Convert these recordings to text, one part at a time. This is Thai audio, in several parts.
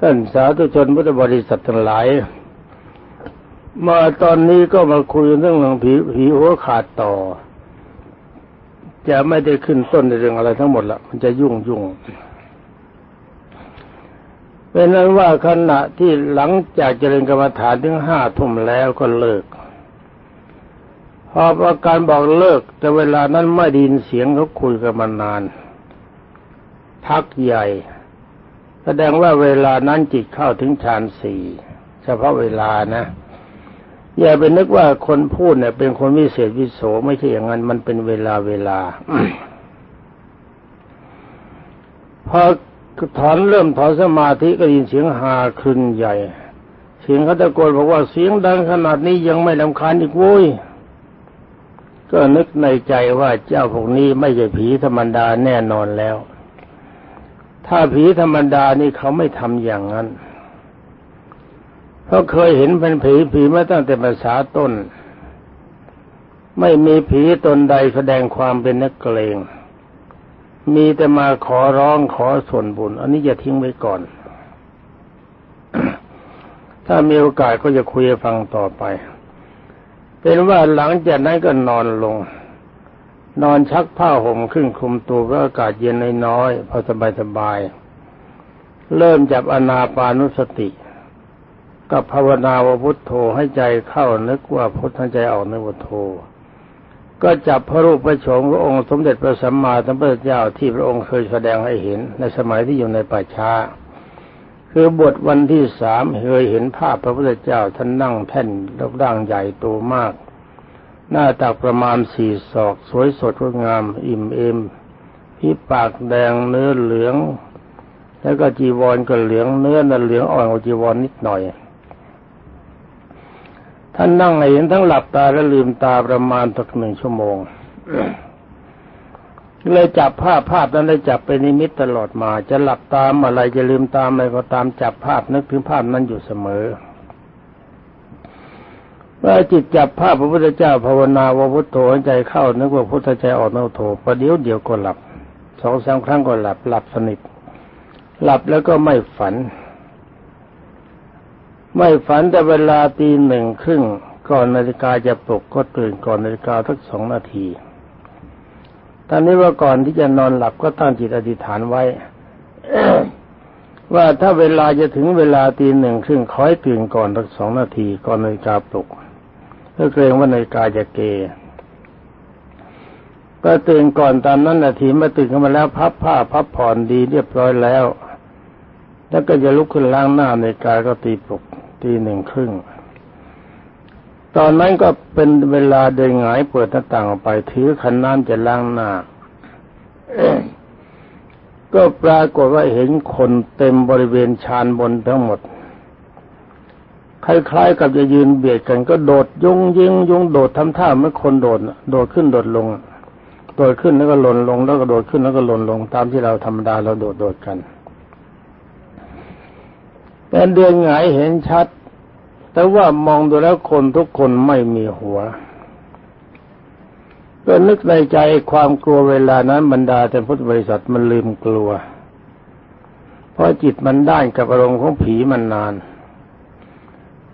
ท่านสาธุชนพุทธบริษัททั้งหลาย มาตอนนี้ก็มาคุยเรื่องหลังผีผีหัวขาดต่อ จะไม่ได้ขึ้นต้นในเรื่องอะไรทั้งหมดละมันจะยุ่งยุ่งเป็นนั้นว่าขณะที่หลังจากเจริญกรรมฐานถึงห้าทุ่มแล้วก็เลิก พอประการบอกเลิก แต่เวลานั้นไม่ได้ยินเสียงเขาคุยกันมานาน พักใหญ่ แสดงว่าเวลานั้นจิตเข้าถึงฌานสี่เฉพาะเวลานะ อย่าไปนึกว่าคนพูดเนี่ยเป็นคนวิเศษวิโสไม่ใช่อย่างนั้นมันเป็นเวลาเวลาพอถอนเริ่มถอนสมาธิก็ยินเสียงฮาครึนใหญ่ เสียงเขาตะโกนบอกว่าเสียงดังขนาดนี้ยังไม่ลำคาญอีกโว้ยก็นึกในใจว่าเจ้าพวกนี้ไม่ใช่ผีธรรมดาแน่นอนแล้ว ถ้าผีธรรมดานี่เขาไม่ทำอย่างนั้นเพราะเคยเห็นเป็นผีผีมาตั้งแต่ภาษาต้น ไม่มีผีตนใดแสดงความเป็นนักเกรง มีแต่มาขอร้องขอส่วนบุญ อันนี้จะทิ้งไว้ก่อน ถ้ามีโอกาสก็จะคุยฟังต่อไป เป็นว่าหลังจากนั้นก็นอนลง นอนชักผ้าห่มขึ้นคลุมตัวเพราะอากาศเย็นน้อยพอสบายสบาย เริ่มจับอนาปานุสติ กับภาวนาวพุทโธให้ใจเข้านึกว่าพุทธใจออกนึกว่าโธก็จับพระรูปพระโฉมพระองค์สมเด็จพระสัมมาสัมพุทธเจ้าที่พระองค์เคยแสดงให้เห็นในสมัยที่อยู่ในป่าช้า คือบทวันที่สามเคยเห็นภาพพระพุทธเจ้าท่านนั่งแท่นรูปร่างใหญ่โตมาก หน้าตักประมาณสี่ศอก สวยสดงดงาม อิ่มเอมพี่ปากแดงเนื้อเหลือง แล้วก็จีวรก็เหลืองเนื้อน่ะเหลืองอ่อนกว่าจีวรนิดหน่อย ท่านนั่งเห็นทั้งหลับตาและลืมตาประมาณสักหนึ่งชั่วโมงเลยจับภาพภาพนั้นเลยจับเป็นนิมิตตลอดมา จะหลับตามอะไรจะลืมตามอะไรก็ตามจับภาพนึกถึงภาพนั้นอยู่เสมอ เมื่อจิตจับภาพพระพุทธเจ้าภาวนาว่าพุทโธใจเข้านึกว่าพุทธใจออกนโธประเดี๋ยวเดี๋ยวก็หลับสองสามครั้งก็หลับหลับสนิทหลับแล้วก็ไม่ฝัน ไม่ฝันแต่เวลาตีหนึ่งครึ่งก่อนนาฬิกาจะปลุกก็ตื่นก่อนนาฬิกาทักสองนาทีตอนนี้ว่าก่อนที่จะนอนหลับก็ตั้งจิตอธิษฐานไว้ว่าถ้าเวลาจะถึงเวลาตีหนึ่งครึ่งคอยตื่นก่อนทักสองนาทีก่อนนาฬิกาปลุก เพื่อเกรงว่านาฬิกาจะเกก็ตื่นก่อนตามนั้นนาทีมาตื่นขึ้นมาแล้วพับผ้าพับผ่อนดีเรียบร้อยแล้ว แล้วก็จะลุกขึ้นล้างหน้าในกายก็ตีปลุกตีหนึ่งครึ่ง ตอนนั้นก็เป็นเวลาเดินหงายเปิดหน้าต่างออกไปถือขันน้ำจะล้างหน้าก็ปรากฏว่าเห็นคนเต็มบริเวณชานบนทั้งหมด คล้ายๆกับจะยืนเบียดกันก็โดดยุงยิงยุงโดดทำท่าเหมือนคนโดดโดดขึ้นโดดลง โดดขึ้นแล้วก็หล่นลง แล้วก็โดดขึ้นแล้วก็หล่นลง ตามที่เราธรรมดาเราโดดโดดกันเป็นเดือนหงายเห็นชัด แต่ว่ามองดูแล้วคนทุกคนไม่มีหัวก็นึกในใจความกลัวเวลานั้นบรรดาแต่พุทธบริษัทมันลืมกลัว เพราะจิตมันด้านกับอารมณ์ของผีมันนาน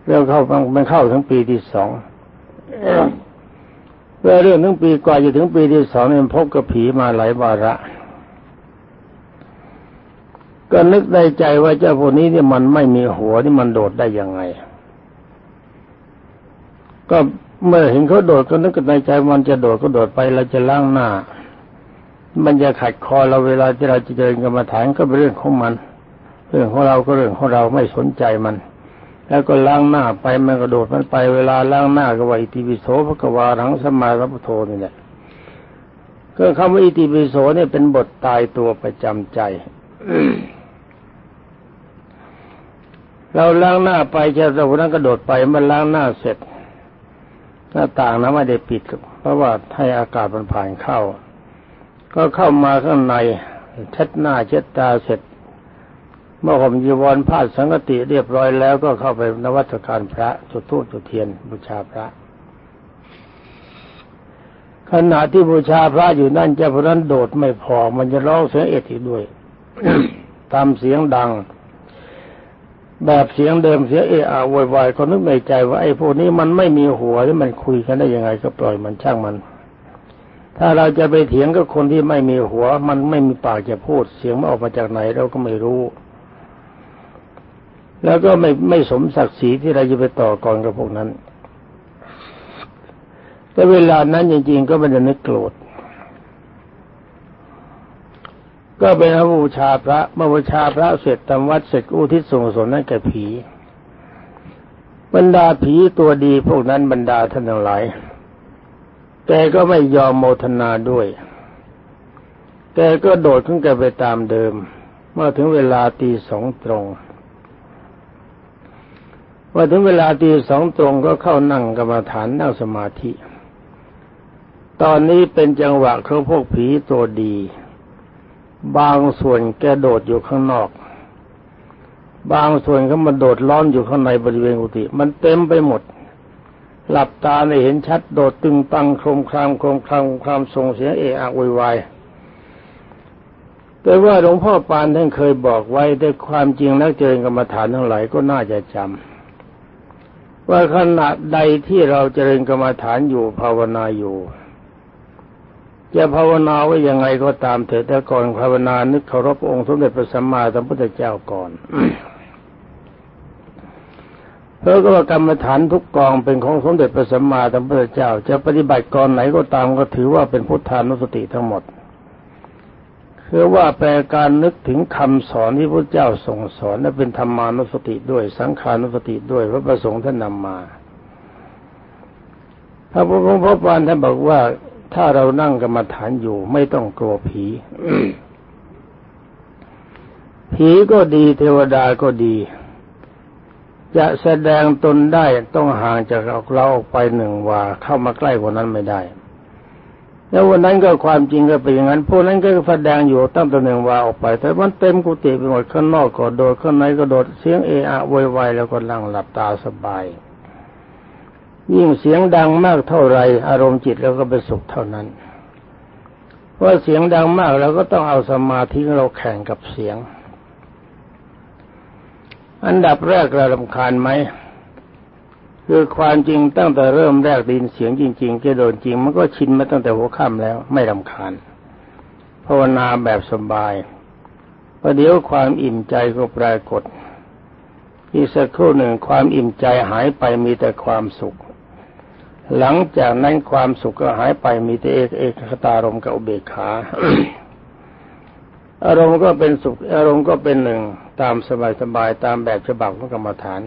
เรื่องเข้ามันเข้าถึงปีที่สองเรื่องเรื่องถึงปีกว่าจะถึงปีที่สองเนี่ยพบกับผีมาหลายวาระ ก็นึกในใจว่าเจ้าพวกนี้เนี่ยมันไม่มีหัวนี่มันโดดได้ยังไง ก็เมื่อเห็นเขาโดดก็นึกในใจมันจะโดดก็โดดไปเราจะล้างหน้า มันจะขัดคอเราเวลาที่เราจะเดินกรรมาฐานก็เป็นเรื่องของมัน เรื่องของเราก็เรื่องของเราไม่สนใจมัน แล้วก็ล้างหน้าไปมันก็โดดมันไปเวลาล้างหน้าก็ว่าอิติปิโสพระกวาหลังสมาสัพโทนี่แหละก็คำว่าอิติปิโสเนี่ยเป็นบทตายตัวประจำใจเราล้างหน้าไปเจ้าตัวนั้นกระโดดไปมันล้างหน้าเสร็จ หน้าต่างนะไม่ได้ปิด เพราะว่าให้อากาศมันผ่านเข้า ก็เข้ามาข้างในเช็ดหน้าเช็ดตาเสร็จ เมื่อผมจีวรผ้าสังกติเรียบร้อยแล้วก็เข้าไปนวัตการพระจุดธูปจุดเทียนบูชาพระ ขณะที่บูชาพระอยู่นั่นเจ้าพระนั้นโดดไม่พอ มันจะร้องเสียงเอติด้วยตามเสียงดัง แบบเสียงเดิมเสียงเอะอะโวยวายเขานึกในใจว่าไอ้พวกนี้มันไม่มีหัวที่มันคุยกันได้ยังไงก็ปล่อยมันช่างมัน ถ้าเราจะไปเถียงกับคนที่ไม่มีหัว มันไม่มีปากจะพูด เสียงมันออกมาจากไหนเราก็ไม่รู้ แล้วก็ไม่ไม่สมศักดิ์ศรีที่เราจะไปต่อกรกับพวกนั้น แต่เวลานั้นจริง ๆ ก็ไม่ได้นึกโกรธ ก็เป็นบูชาพระเมื่อบูชาพระเสร็จทำวัดเสร็จอุทิศส่งสนนั้นแก่ผี บรรดาผีตัวดีพวกนั้นบรรดาท่านทั้งหลายแกก็ไม่ยอมโมทนาด้วย แกก็โดดขึ้นแกไปตามเดิม เมื่อถึงเวลาตีสองตรง เมื่อถึงเวลาตีสองตรงก็เข้านั่งกรรมฐานนั่งสมาธิ ตอนนี้เป็นจังหวะเขาพวกผีตัวดี บางส่วนแกโดดอยู่ข้างนอก บางส่วนก็มาโดดล้อมอยู่ข้างในบริเวณกุฏิมันเต็มไปหมด หลับตาในเห็นชัดโดดตึงตังโครมครามโครมครามครามส่งเสียงเอะอะวยวายแต่ว่าหลวงพ่อปานท่านเคยบอกไว้แต่ความจริงนักเจริญกรรมฐานทั้งหลายก็น่าจะจำ ว่าขณะใดที่เราเจริญกรรมฐานอยู่ภาวนาอยู่ จะภาวนาไว้ยังไงก็ตามเถิดแต่ก่อนภาวนานึกเคารพองค์สมเด็จพระสัมมาสัมพุทธเจ้าก่อนเพราะก็ว่ากรรมฐานทุกกองเป็นของสมเด็จพระสัมมาสัมพุทธเจ้า จะปฏิบัติกรไหนก็ตามก็ถือว่าเป็นพุทธานุสติทั้งหมด คือว่าแปลการนึกถึงคำสอนที่พระเจ้าทรงสอนและเป็นธรรมานุสติด้วย สังขานุสติด้วยพระประสงค์ท่านนำมาพระพุทธองค์พระปานท่านบอกว่าถ้าเรานั่งกรรมฐานอยู่ไม่ต้องกลัวผี ผีก็ดีเทวดาก็ดี จะแสดงตนได้ต้องห่างจากเราออกไปหนึ่งวาเข้ามาใกล้กว่านั้นไม่ได้ แล้ววันนั้นก็ความจริงก็เป็นอย่างนั้นพวกนั้นก็แสดงอยู่ตั้งแต่หนึ่งว่าออกไป แต่มันเต็มกุฏิไปหมดข้างนอกก็โดดข้างในก็โดดเสียงเอะอะโวยวายแล้วก็นั่งหลับตาสบาย ยิ่งเสียงดังมากเท่าไรอารมณ์จิตเราก็ไปสุขเท่านั้นเพราะเสียงดังมากเราก็ต้องเอาสมาธิเราแข่งกับเสียง อันดับแรกเราลำคาญไหม คือความจริงตั้งแต่เริ่มแรกดินเสียงจริงๆจะโดนจริง มันก็ชินมาตั้งแต่หัวค่ำแล้ว ไม่ลำคาญภาวนาแบบสบายประเดี๋ยวความอิ่มใจก็ปรากฏอีกสักครู่หนึ่งความอิ่มใจหายไปมีแต่ความสุข หลังจากนั้นความสุขก็หายไปมีแต่เอกเอกคตารมกับอุเบกขาอารมณ์ก็เป็นสุข อารมณ์ก็เป็นหนึ่งตามสบายๆตามแบบฉบับของกรรมฐาน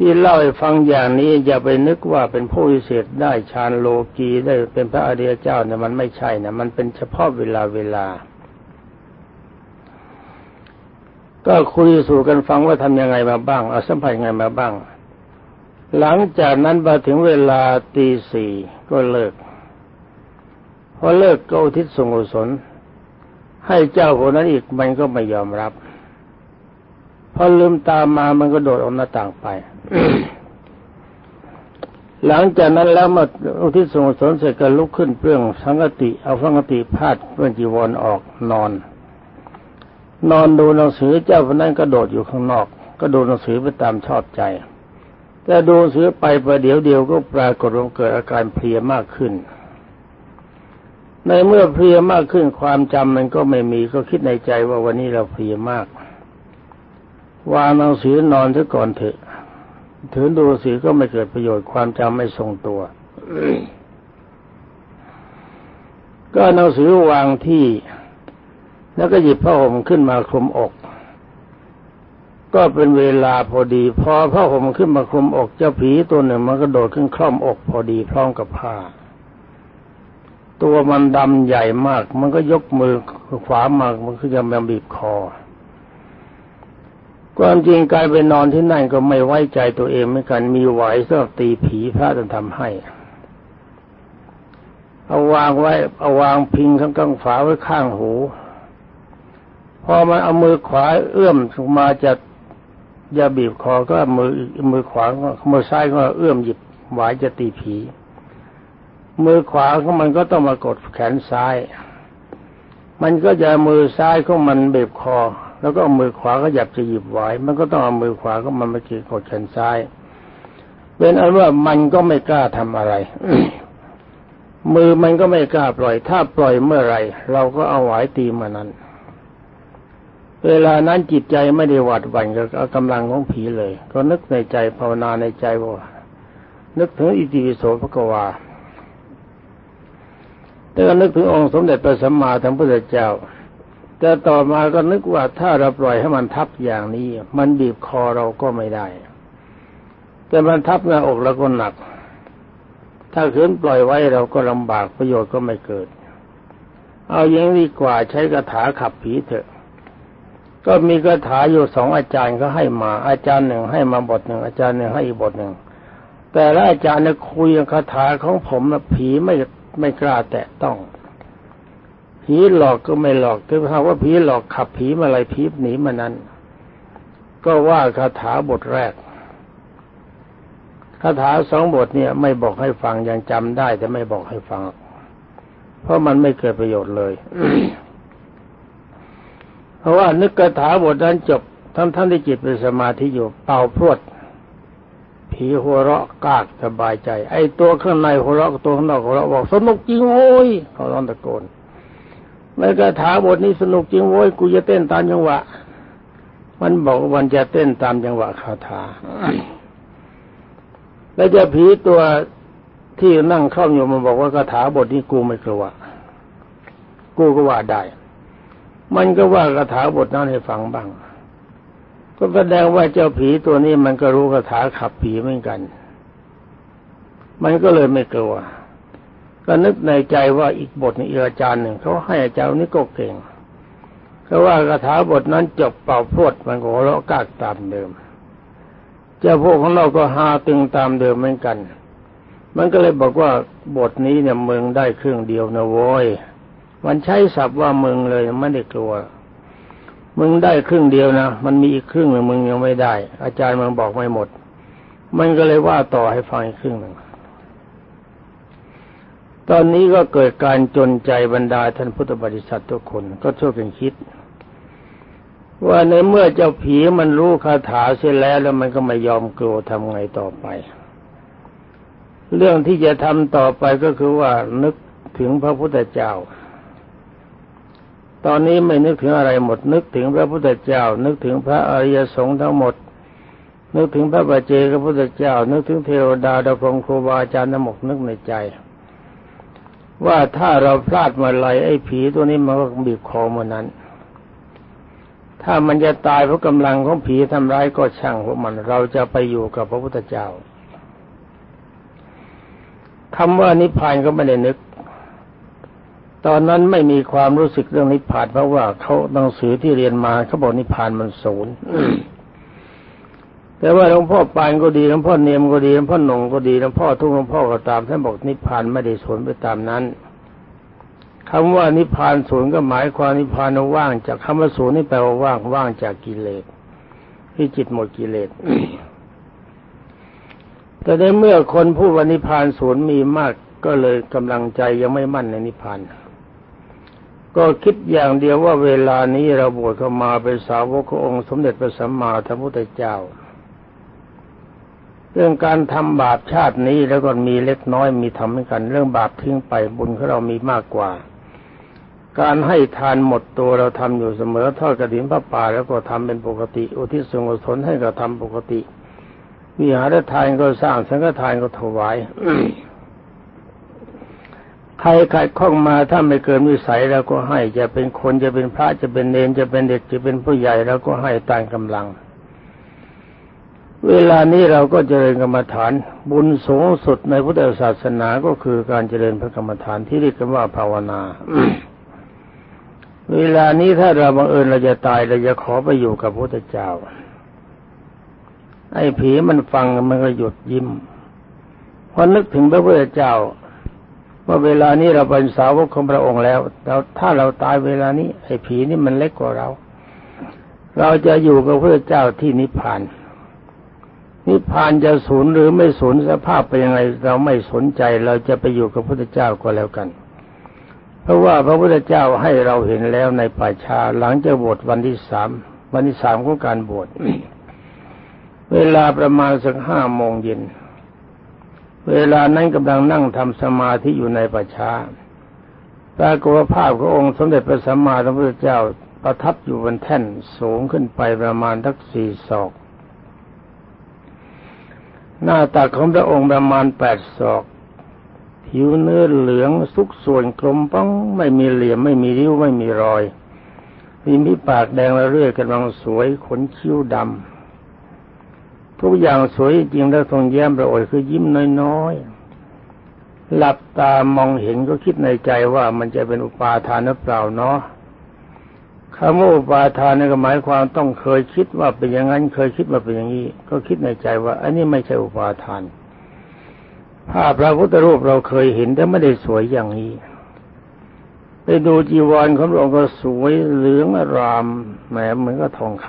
ที่เล่าให้ฟังอย่างนี้อย่าไปนึกว่าเป็นผู้พิเศษได้ฌานโลกีได้เป็นพระอริยเจ้าเนี่ยมันไม่ใช่นะมันเป็นเฉพาะเวลาเวลา ก็คุยสู่กันฟังว่าทำยังไงมาบ้างเอาสัมผัสยังไงมาบ้าง หลังจากนั้นมาถึงเวลาตีสี่ก็เลิกพอเลิกก็อุทิศส่งกุศลให้เจ้าคนนั้นอีกมันก็ไม่ยอมรับ พอลืมตามมามันก็โดดออกหน้าต่างไป หลังจากนั้นแล้วมาอุทิศส่งกุศลเสร็จก็ลุกขึ้นเปลื้องสังกติ เอาสังกติพาดเพื่องจีวรออกนอน นอนดูหนังสือเจ้าคนนั้นก็โดดอยู่ข้างนอก ก็ดูหนังสือไปตามชอบใจ แต่ดูเสือไปประเดี๋ยวเดียวก็ปรากฏว่าเกิดอาการเพลียมากขึ้นในเมื่อเพลียมากขึ้นความจำมันก็ไม่มีก็คิดในใจว่าวันนี้เราเพลียมาก วางหนังสือนอนซะก่อนเถอะถือดูสือก็ไม่เกิดประโยชน์ความจำไม่ทรงตัว ก็หนังสือวางที่ แล้วก็หยิบผ้าห่มขึ้นมาคลุมอก ก็เป็นเวลาพอดี พอผ้าห่มขึ้นมาคลุมอกเจ้าผีตัวหนึ่งมันก็โดดขึ้นคล่อมอกพอดีพร้อมกับผ้า ตัวมันดำใหญ่มาก มันก็ยกมือขวามามันก็จะมาบีบคอ ความจริงกายไปนอนที่นั่นก็ไม่ไว้ใจตัวเองเหมือนกันมีไหวสำหรับตีผีพระจะทำให้เอาวางไว้เอาวางพิงข้างกลางฝาไว้ข้างหูพอมันเอามือขวาเอื้อมมาจะอย่าบีบคอก็มือมือขวามือซ้ายก็เอื้อมหยิบหวายจะตีผี มือขวาของมันก็ต้องมากดแขนซ้าย มันก็จะมือซ้ายของมันบีบคอ แล้วก็เอามือขวาก็หยับจะหยิบไว้ มันก็ต้องเอามือขวาก็มันมาเกี่ยวกดแขนซ้าย เป็นอันว่ามันก็ไม่กล้าทำอะไร มือมันก็ไม่กล้าปล่อย ถ้าปล่อยเมื่อไรเราก็เอาไหวตีมานั้น เวลานั้นจิตใจไม่ได้หวาดหวั่นกับกำลังของผีเลย ก็นึกในใจภาวนาในใจว่านึกถึงอิติปิโสพระกวาแต่ก็นึกถึงองค์สมเด็จพระสัมมาสัมพุทธเจ้า แต่ต่อมาก็นึกว่าถ้าเราปล่อยให้มันทับอย่างนี้ มันบีบคอเราก็ไม่ได้ แต่มันทับหน้าอกเราก็หนัก ถ้าขืนปล่อยไว้เราก็ลำบากประโยชน์ก็ไม่เกิด เอาอย่างดีกว่าใช้คาถาขับผีเถอะ ก็มีคาถาอยู่สองอาจารย์ก็ให้มา อาจารย์หนึ่งให้มาบทหนึ่งอาจารย์หนึ่งให้อีกบทหนึ่งแต่ละอาจารย์เนี่ยคุยคาถาของผมนะผีไม่ไม่กล้าแตะต้อง ผีหลอกก็ไม่หลอกถ้าว่าผีหลอกขับผีมาอะไรผีหนีมานั้น ก็ว่าคาถาบทแรกคาถาสองบทเนี่ย ไม่บอกให้ฟังยังจำได้ แต่ไม่บอกให้ฟัง เพราะมันไม่เกิดประโยชน์เลย เพราะว่านึกคาถาบทนั้นจบท่านท่านที่จิตเป็นสมาธิอยู่เป่าพรวดผีหัวเราะกากสบายใจ ไอ้ตัวข้างในหัวเราะตัวข้างนอกหัวเราะบอกสนุกจริงโว้ยเขาร้องตะโกน ไม่กระถาบทนี้สนุกจริงโว้ยกูจะเต้นตามจังหวะ มันบอกวันจะเต้นตามจังหวะคาถา แล้วจะผีตัวที่นั่งเข้าอยู่มันบอกว่าคาถาบทนี้กูไม่กลัวกูก็ว่าได้ มันก็ว่าคาถาบทนั้นให้ฟังบ้าง ก็แสดงว่าเจ้าผีตัวนี้มันก็รู้คาถาขับผีเหมือนกัน มันก็เลยไม่กลัว ก็นึกในใจว่าอีกบทนึงอีกอาจารย์หนึ่งเขาให้อาจารย์นี้ก็เก่งเขาว่าคาถาบทนั้นจบเป่าพรวดมันก็หัวเราะกากตามเดิม เจ้าพวกของเราก็หาตึงตามเดิมเหมือนกัน มันก็เลยบอกว่าบทนี้เนี่ยมึงได้ครึ่งเดียวนะโว้ยมันใช้ศัพท์ว่ามึงเลยไม่ได้กลัวมึงได้ครึ่งเดียวนะ มันมีอีกครึ่งหนึ่งมึงยังไม่ได้ อาจารย์มึงบอกไม่หมด มันก็เลยว่าต่อให้ฟังอีกครึ่งหนึ่ง ตอนนี้ก็เกิดการจนใจบรรดาท่านพุทธบริษัททุกคนก็ช่วยกันคิด ว่าในเมื่อเจ้าผีมันรู้คาถาเสร็จแล้ว แล้วมันก็ไม่ยอมกลัวทำไงต่อไป เรื่องที่จะทำต่อไปก็คือว่านึกถึงพระพุทธเจ้า ตอนนี้ไม่นึกถึงอะไรหมด นึกถึงพระพุทธเจ้า นึกถึงพระอริยสงฆ์ทั้งหมด นึกถึงพระบาเจกพระพุทธเจ้า นึกถึงเทวดาดาวพรหมครูบาอาจารย์ทั้งหมดนึกในใจ ว่าถ้าเราพลาดมาไรไอ้ผีตัวนี้มันก็บีบคอเมันนั้น ถ้ามันจะตายเพราะกำลังของผีทำร้ายก็ช่างพวกมันเราจะไปอยู่กับพระพุทธเจ้าคำว่านิพพานก็ไม่ได้นึก ตอนนั้นไม่มีความรู้สึกเรื่องนิพพานเพราะว่าเขาหนังสือที่เรียนมาเขาบอกนิพพานมันศูนย์ แต่ว่าหลวงพ่อปานก็ดีหลวงพ่อเนียมก็ดีหลวงพ่อหนงก็ดีหลวงพ่อทุกหลวงพ่อก็ตามท่านบอกนิพพานไม่ได้ศูนไปตามนั้นคำว่านิพพานศูนก็หมายความนิพพานว่างจากคำว่าศูนนี่แปลว่าว่างว่างจากกิเลสที่จิตหมดกิเลสแต่ในเมื่อคนผู้ว่านิพพานศูนมีมากก็เลยกำลังใจยังไม่มั่นในนิพพานก็คิดอย่างเดียวว่าเวลานี้เราบวชเข้ามาเป็นสาวกขององค์สมเด็จพระสัมมาสัมพุทธเจ้า เรื่องการทำบาปชาตินี้แล้วก็มีเล็กน้อยมีทำเหมือนกัน เรื่องบาปทิ้งไปบุญของเรามีมากกว่า การให้ทานหมดตัวเราทำอยู่เสมอทอดกระถิ่นพระป่าแล้วก็ทำเป็นปกติ อุทิศส่วนกุศลให้กับทำปกติวิหารทานก็สร้างสังฆทานก็ถวายใครใครคล้องมาถ้าไม่เกินวิสัยเราก็ให้จะเป็นคนจะเป็นพระจะเป็นเนนจะเป็นเด็กจะเป็นผู้ใหญ่เราก็ให้ตามกำลัง เวลานี้เราก็เจริญกรรมฐาน บุญสูงสุดในพุทธศาสนาก็คือการเจริญพระกรรมฐานที่เรียกกันว่าภาวนา เวลานี้ถ้าเราบังเอิญเราจะตายเราจะขอไปอยู่กับพระพุทธเจ้า ไอ้ผีมันฟังมันก็หยุดยิ้มพอนึกถึงพระพุทธเจ้าว่าเวลานี้เราเป็นสาวกของพระองค์แล้วเราถ้าเราตายเวลานี้ไอ้ผีนี่มันเล็กกว่าเรา เราจะอยู่กับพระเจ้าที่นิพพาน นิพพานจะสูญหรือไม่สูญสภาพเป็นยังไงเราไม่สนใจเราจะไปอยู่กับพระพุทธเจ้าก็แล้วกัน เพราะว่าพระพุทธเจ้าให้เราเห็นแล้วในป่าชาหลังจากบทวันที่สามวันที่สามของการบวชเวลาประมาณสักห้าโมงเย็นเวลานั้นกำลังนั่งทำสมาธิอยู่ในป่าช้าปรากฏภาพขององค์สมเด็จพระสัมมาสัมพุทธเจ้าประทับอยู่บนแท่นสูงขึ้นไปประมาณทักสี่ศอก หน้าตักของพระองค์ประมาณแปดศอก ผิวเนื้อเหลืองสุกส่วนกลมป้องไม่มีเหลี่ยมไม่มีริ้วไม่มีรอยมีมีปากแดงระเรื่อยกำลังสวยขนคิ้วดำทุกอย่างสวยจริงแล้วทรงแย้มประโอยคือยิ้มน้อยๆหลับตามองเห็นก็คิดในใจว่ามันจะเป็นอุปาทานหรือเปล่าเนาะ คำว่าอุปาทานนี่ก็หมายความต้องเคยคิดว่าเป็นอย่างนั้นเคยคิดว่าเป็นอย่างนี้ ก็คิดในใจว่า อันนี้ไม่ใช่อุปาทาน ภาพพระพุทธรูปเราเคยเห็นแต่ไม่ได้สวยอย่างนี้ไปดูจีวรของพระองค์ก็สวยเหลืองอรามแหมเหมือนกับทองค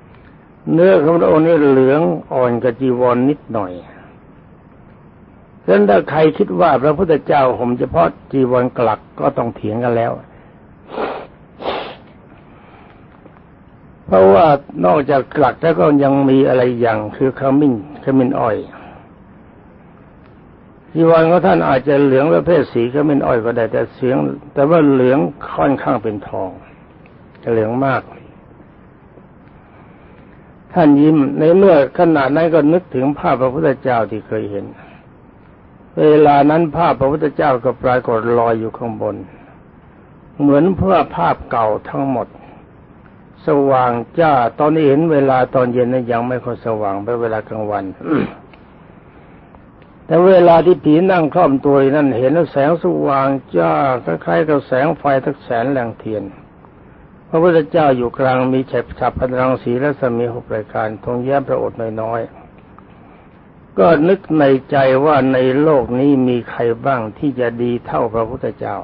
ำเนื้อของพระองค์นี่เหลืองอ่อนกับจีวรนนิดหน่อยฉะนั้นถ้าใครคิดว่าพระพุทธเจ้าห่มเฉพาะจีวรกลักก็ต้องเถียงกันแล้ว เพราะว่านอกจากกลักแล้วก็ยังมีอะไรอย่างคือขมิ้นขมิ้นอ้อยจีวรของท่านอาจจะเหลืองประเภทสีขมิ้นอ้อยก็ได้แต่เสียง แต่ว่าเหลืองค่อนข้างเป็นทองจะเหลืองมากท่านยิ้มในเมื่อขณะนั้นก็นึกถึงภาพพระพุทธเจ้าที่เคยเห็น เวลานั้นภาพพระพุทธเจ้าก็ปรากฏลอยอยู่ข้างบน เหมือนเพื่อภาพเก่าทั้งหมด สว่างจ้า ตอนนี้เห็นเวลาตอนเย็นนั้นยังไม่ค่อยสว่างไปเวลากลางวัน แต่เวลาที่ผีนั่งคล่อมตัวนั่นเห็นแสงสว่างจ้าคล้ายๆกับแสงไฟทักแสนแรงเทียน พระพุทธเจ้าอยู่กลางมีฉบฉับพลังสีและสมีหกรายการทงแย้มพระโอษฐ์น้อยๆก็นึกในใจว่าในโลกนี้มีใครบ้างที่จะดีเท่าพระพุทธเจ้า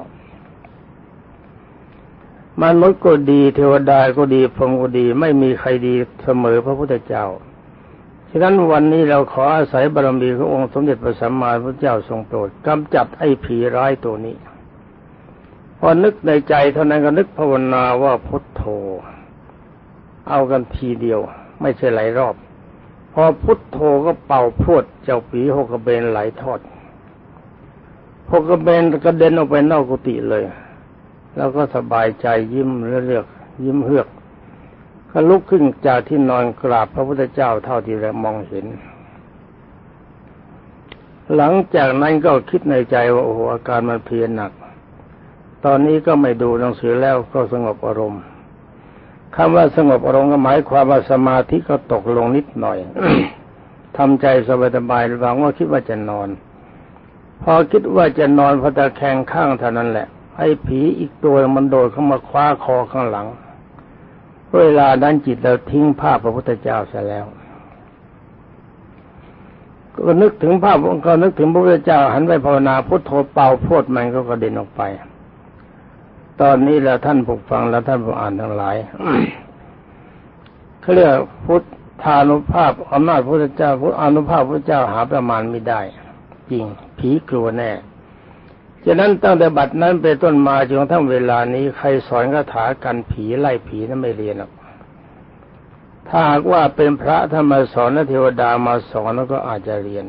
มนุษย์ก็ดีเทวดาก็ดีพรหมก็ดี ไม่มีใครดีเสมอพระพุทธเจ้า ฉะนั้นวันนี้เราขออาศัยบารมีขององค์สมเด็จพระสัมมาสัมพุทธเจ้าทรงโปรดกำจัดไอ้ผีร้ายตัวนี้ พอนึกในใจเท่านั้นก็นึกภาวนาว่าพุทโธ เอากันทีเดียว ไม่ใช่หลายรอบ พอพุทโธก็เป่าพรวดเจ้าผีหกกระเบนไหลทอดหกกระเบนกระเด็นออกไปนอกกุฏิเลย แล้วก็สบายใจยิ้มเลือกยิ้มเฮือกก็ลุกขึ้นจากที่นอนกราบพระพุทธเจ้าเท่าที่เรามองเห็น หลังจากนั้นก็คิดในใจว่าโอ้โหอาการมันเพียรหนัก ตอนนี้ก็ไม่ดูหนังสือแล้วก็สงบอารมณ์คำว่าสงบอารมณ์ก็หมายความว่าสมาธิก็ตกลงนิดหน่อยทำใจสบายๆหวังว่าคิดว่าจะนอน พอคิดว่าจะนอนพอตะแคงข้างเท่านั้นแหละ ไอ้ผีอีกตัวมันโดดเข้ามาคว้าคอข้างหลัง เวลานั้นจิตเราทิ้งภาพพระพุทธเจ้าเสียแล้วก็นึกถึงภาพก็นึกถึงพระพุทธเจ้า หันไปภาวนาพุทโธเป่าพูดมันก็กระเด็นออกไป ตอนนี้แล้วท่านผู้ฟังและท่านผู้อ่านทั้งหลายเขาเรียกพุทธานุภาพอำนาจพระพุทธเจ้าพุทธานุภาพพระเจ้าหาประมาณไม่ได้ จริง ผีกลัวแน่ ฉะนั้นตั้งแต่บัดนั้นไปต้นมาจนทั้งเวลานี้ใครสอนคาถากันผีไล่ผีนั้นไม่เรียนหรอกถ้าหากว่าเป็นพระธรรมสอนและเทวดามาสอนแล้วก็อาจจะเรียน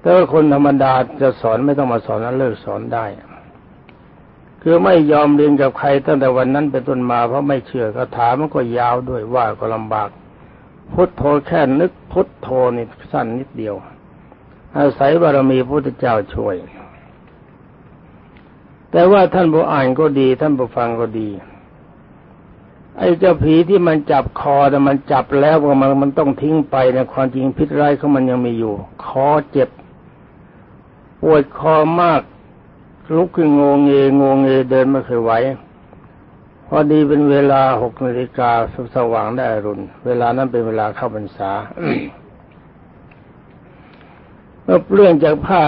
แต่ว่าคนธรรมดาจะสอนไม่ต้องมาสอนนั้นเลิกสอนได้ คือไม่ยอมเรียนกับใครตั้งแต่วันนั้นเป็นต้นมาเพราะไม่เชื่อคาถามันก็ยาวด้วยว่าก็ลำบาก พุทโธแค่นึกพุทโธนี่สั้นนิดเดียว อาศัยบารมีพุทธเจ้าช่วย แต่ว่าท่านผู้อ่านก็ดี ท่านผู้ฟังก็ดี ไอ้เจ้าผีที่มันจับคอแต่มันจับแล้วว่ามันมันต้องทิ้งไปนะความจริงพิษร้ายของมันยังมีอยู่ คอเจ็บปวดคอมาก ลุกขึ้นงงเงงงเงเดินไม่เคยไหวพอดีเป็นเวลาหกนาฬิกาสว่างได้อรุณ เวลานั้นเป็นเวลาเข้าพรรษาเมื่อเรื่องจากผ้า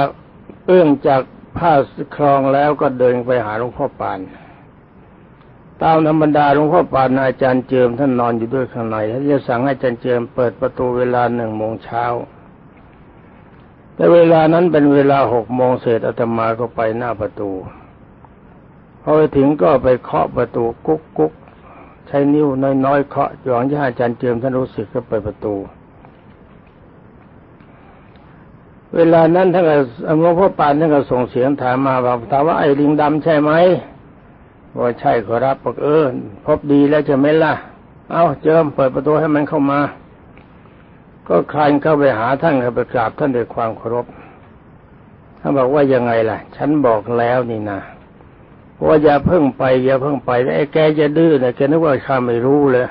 เรื่องจาก ผ้าคลองแล้วก็เดินไปหาหลวงพ่อปาน ตามธรรมดาหลวงพ่อปานอาจารย์เจิมท่านนอนอยู่ด้วยข้างในท่านจะสั่งให้อาจารย์เจิมเปิดประตูเวลาหนึ่งโมงเช้า แต่เวลานั้นเป็นเวลาหกโมงเศษอาตมาก็ไปหน้าประตู พอไปถึงก็ไปเคาะประตูกุ๊กกุ๊กช้นิ้วน้อยๆเคาะหวังจะให้อาจารย์เจิมท่านรู้สึกก็เปิดประตู เวลานั้นท่านก็หลวงพ่อปานท่านก็ส่งเสียงถามมาว่าถามว่าไอ้ลิงดำใช่ไหมว่าใช่ขอรับบอกเออพบดีแล้วจะไม่ล่ะ เอ้าเจิมเปิดประตูให้มันเข้ามา ก็คลานเข้าไปหาท่านเข้าไปกราบท่านด้วยความเคารพท่านบอกว่ายังไงล่ะ ฉันบอกแล้วนี่นะว่าอย่าเพิ่งไปอย่าเพิ่งไปไอ้แกจะดื้อนี่ยแกนึกว่าข้าไม่รู้เลย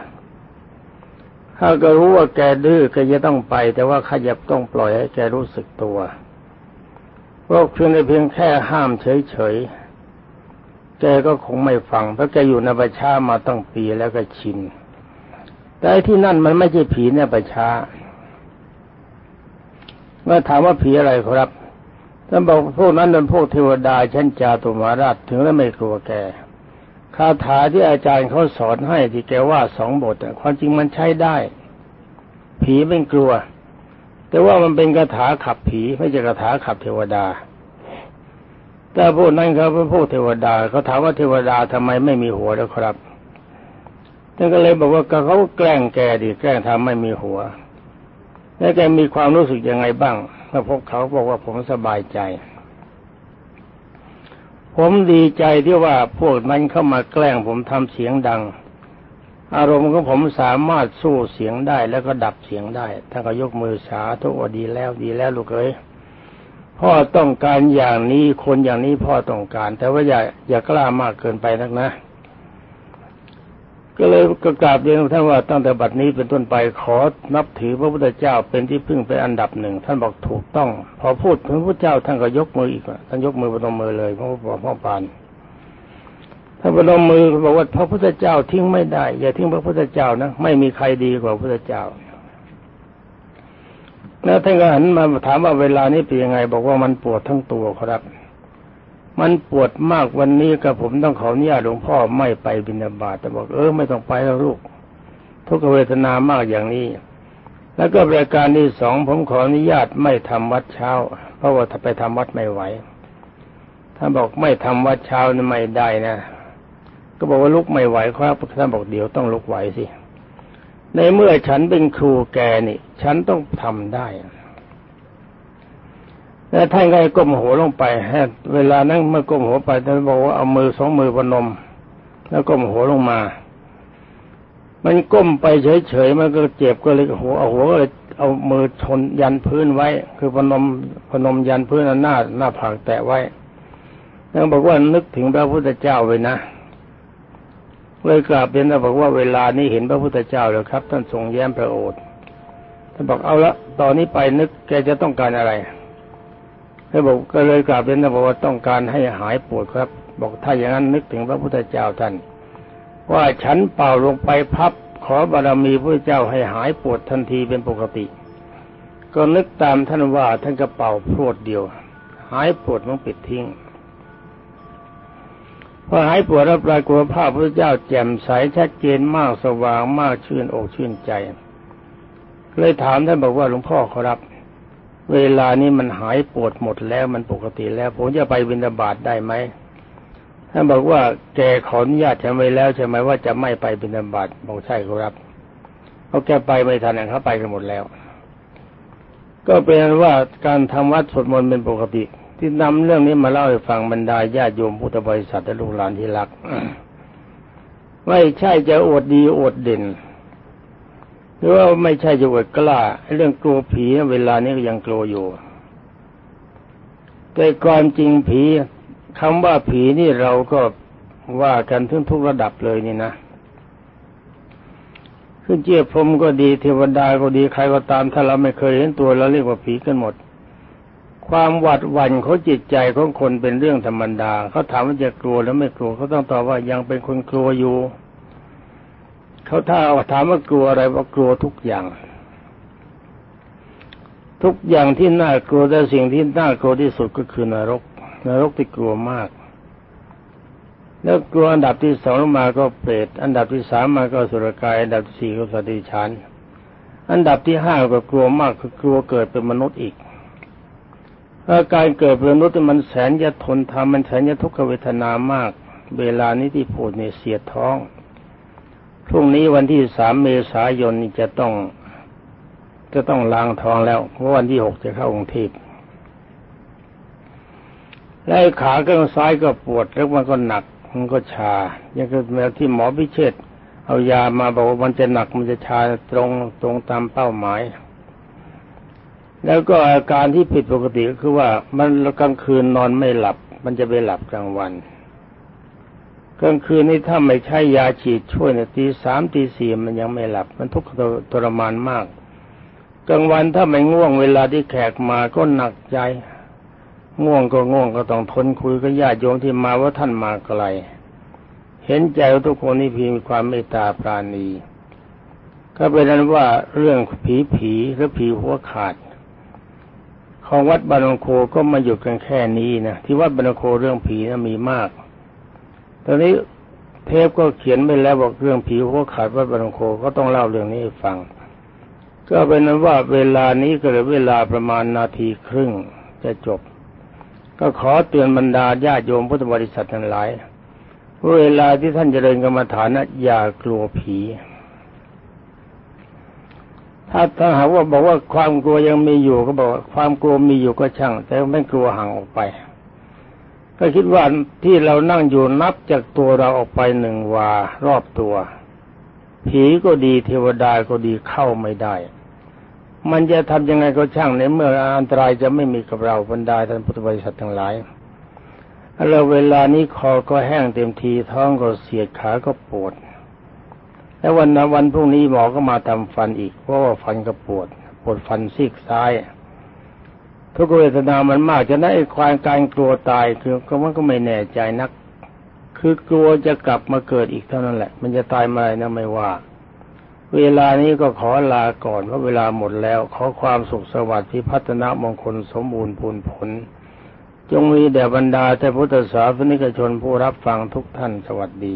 ข้าก็รู้ว่าแกดื้อแกจะต้องไป แต่ว่าข้าจะต้องปล่อยให้แกรู้สึกตัวพวกเพียงในเพียงแค่ห้ามเฉยๆ แกก็คงไม่ฟัง เพราะแกอยู่ในประชามาตั้งปีแล้วก็ชิน แต่ที่นั่นมันไม่ใช่ผีในประชาเมื่อถามว่าผีอะไรครับท่านบอกพวกนั้นเป็นพวกเทวดาชั้นจาตุมาราชถึงแล้วไม่กลัวแก คาถาที่อาจารย์เขาสอนให้ที่แกว่าสองบทความจริงมันใช้ได้ ผีไม่กลัว แต่ว่ามันเป็นคาถาขับผีไม่ใช่คาถาขับเทวดาแต่พวกนั้นเขาเป็นพวกเทวดาเขาถามว่าเทวดาทำไมไม่มีหัวแล้วครับท่านก็เลยบอกว่าเขาแกล้งแกดิแกล้งทำไม่มีหัว แล้วแกมีความรู้สึกยังไงบ้างแล้วพวกเขาบอกว่าผมสบายใจ ผมดีใจที่ว่าพวกนั้นเข้ามาแกล้งผมทำเสียงดัง อารมณ์ของผมสามารถสู้เสียงได้แล้วก็ดับเสียงได้ท่านก็ยกมือสาธุว่าดีแล้วดีแล้วลูกเอ้ยพ่อต้องการอย่างนี้คนอย่างนี้พ่อต้องการ แต่ว่าอย่าอย่ากล้ามากเกินไปนักนะ ก็เลยก็กราบเรียนท่านว่าตั้งแต่บัดนี้เป็นต้นไปขอนับถือพระพุทธเจ้าเป็นที่พึ่งเป็นอันดับหนึ่งท่านบอกถูกต้อง พอพูดถึงพระเจ้าท่านก็ยกมืออีกท่านยกมือประนมมือเลยพระบอพ่อปานท่านปนมมือบอกว่าพระพุทธเจ้าทิ้งไม่ได้ อย่าทิ้งพระพุทธเจ้านะไม่มีใครดีกว่าพระพุทธเจ้าแล้วท่านก็หันมาถามว่าเวลานี้เป็นยังไง บอกว่ามันปวดทั้งตัวครับ มันปวดมากวันนี้กับผมต้องขออนุญาตหลวงพ่อไม่ไปบินาบาตแต่บอกเออไม่ต้องไปแล้วลูกทุกเวทนามากอย่างนี้ แล้วก็รายการที่สองผมขออนุญาตไม่ทำวัดเช้า เพราะว่าถ้าไปทำวัดไม่ไหวท่านบอกไม่ทำวัดเช้านี่ไม่ได้นะ ก็บอกว่าลุกไม่ไหวครับท่านบอกเดี๋ยวต้องลุกไหวสิในเมื่อฉันเป็นครูแกนี่ ฉันต้องทำได้ แล้วท่านก็ก้มหัวลงไปเวลานั้นเมื่อก้มหัวไปท่านบอกว่าเอามือสองมือพนม แล้วก้มหัวลงมา มันก้มไปเฉยๆมันก็เจ็บก็เลยหัวเอาหัวก็เลยเอามือชนยันพื้นไว้ คือพนมพนมยันพื้นหน้าหน้าผากแตะไว้แล้วบอกว่านึกถึงพระพุทธเจ้าไว้นะเลยกราบเรียนแล้วบอกว่าเวลานี้เห็นพระพุทธเจ้าแล้วครับ ท่านทรงแย้มพระโอษฐ์ท่านบอกเอาละตอนนี้ไปนึกแกจะต้องการอะไร แล้วบอกก็เลยกราบเรียนนะบอกว่าต้องการให้หายปวดครับ บอกถ้าอย่างนั้นนึกถึงพระพุทธเจ้าท่าน ว่าฉันเป่าลงไปพับขอบารมีพระเจ้าให้หายปวดทันทีเป็นปกติ ก็นึกตามท่านว่าท่านก็เป่าพรวดเดียว หายปวดมันปิดทิ้งพอหายปวดรับรายกลัวภาพพระเจ้าแจ่มใสชัดเจนมากสว่างมากชื่นอกชื่นใจ เลยถามท่านบอกว่าหลวงพ่อขอรับ เวลานี้มันหายปวดหมดแล้วมันปกติแล้ว ผมจะไปวินาบาตได้ไหมท่านบอกว่าแกขออนุญาตฉันไว้แล้วใช่ไหมว่าจะไม่ไปบินาบาตบอกใช่ครับเพราแกไปไม่ทันเขาไปกันหมดแล้ว ก็เป็นว่าการทำวัดสวดมนต์เป็นปกติ ที่นำเรื่องนี้มาเล่าให้ฟังบรรดาญาติโยมพุทธบริษัทและลูกหลานที่รัก ไม่ใช่จะอวดดีอวดเด่น รือว่าไม่ใช่จะอวดกล้าเรื่องกลัวผีเวลานี้ก็ยังกลัวอยู่แต่ความจริงผีคำว่าผีนี่เราก็ว่ากันทุกทุกระดับเลยนี่นะขึ้นเจียพรมก็ดีเทวดาก็ดีใครก็ตาม ถ้าเราไม่เคยเห็นตัวเราเรียกว่าผีกันหมด ความหวาดหวั่นของจิตใจของคนเป็นเรื่องธรรมดาเขาถามว่าจะกลัวแล้วไม่กลัวเขาต้องตอบว่ายังเป็นคนกลัวอยู่ เขาถ้าถามว่ากลัวอะไรว่ากลัวทุกอย่าง ทุกอย่างที่น่ากลัวแต่สิ่งที่น่ากลัวที่สุดก็คือนรก นรกที่กลัวมาก แล้วกลัวอันดับที่สองมาก็เปรตอันดับที่สามมาก็สุรกายอันดับที่สี่ก็สติชันอันดับที่ห้าก็กลัวมากคือกลัวเกิดเป็นมนุษย์อีกอาการเกิดเป็นมนุษย์มันแสนจะทนทำมันแสนจะทุกขเวทนามาก เวลานี้ที่พูดเนี่ยเสียท้อง พรุ่งนี้วันที่สามเมษายนนี่จะต้อง จะต้องล้างท้องแล้ว เพราะวันที่หกจะเข้ากรุงเทพและขาข้างซ้ายก็ปวดแล้วมันก็หนักมันก็ชาอย่างแมวที่หมอพิเชษเอายามาบอกว่ามันจะหนักมันจะชาตรงตรงตามเป้าหมาย แล้วก็อาการที่ผิดปกติก็คือว่ามันกลางคืนนอนไม่หลับ มันจะไปหลับกลางวัน กลางคืนนี้ถ้าไม่ใช้ยาฉีดช่วยเนี่ยตีสามตีสี่มันยังไม่หลับ มันทุกข์ทรมานมากกลางวันถ้าไม่ง่วงเวลาที่แขกมาก็หนักใจ ง่วงก็ง่วงก็ต้องทนคุยกับญาติโยมที่มาว่าท่านมาไกล เห็นใจทุกคนนี่พีมีความเมตตาปราณี ก็เป็นนั้นว่าเรื่องผีผีหรือผีหัวขาด ของวัดบานงโคก็มาหยุดกันแค่นี้นะที่วัดบานงโคเรื่องผีนะมีมาก ตอนนี้เทพก็เขียนไปแล้วบอกเรื่องผีหัวขาดวัดบางโคก็ต้องเล่าเรื่องนี้ให้ฟัง ก็เป็นนั้นว่าเวลานี้ก็เลยเวลาประมาณนาทีครึ่งจะจบ ก็ขอเตือนบรรดาญาโยมพุทธบริษัททั้งหลายเวลาที่ท่านจเจริญกรรมฐานนะอย่ากลัวผี ถ้าถ้าหากว่าบอกว่าความกลัวยังมีอยู่ก็บอกความกลัวมีอยู่ก็ช่าง แต่ไม่กลัวห่างออกไป ก็คิดว่าที่เรานั่งอยู่นับจากตัวเราออกไปหนึ่งวารอบตัว ผีก็ดีเทวดาก็ดีเข้าไม่ได้ มันจะทำยังไงก็ช่างในเมื่ออันตรายจะไม่มีกับเราบรรดาท่านพุทธบริษัททั้งหลายแล้วเวลานี้คอก็แห้งเต็มทีท้องก็เสียดขาก็ปวด แล้ววันวันพรุ่งนี้หมอก็มาทำฟันอีกเพราะว่าฟันก็ปวด ปวดฟันซีกซ้าย ทุกเวทนามันมากจะได้ความการกลัวตายคือก็มันก็ไม่แน่ใจนัก คือกลัวจะกลับมาเกิดอีกเท่านั้นแหละ มันจะตายมานะไม่ว่า เวลานี้ก็ขอลาก่อนเพราะเวลาหมดแล้ว ขอความสุขสวัสดิ์ที่พัฒนามงคลสมบูรณ์พูนผล จงมีแด่บรรดาแต่พุทธศาสนิกชนผู้รับฟังทุกท่านสวัสดี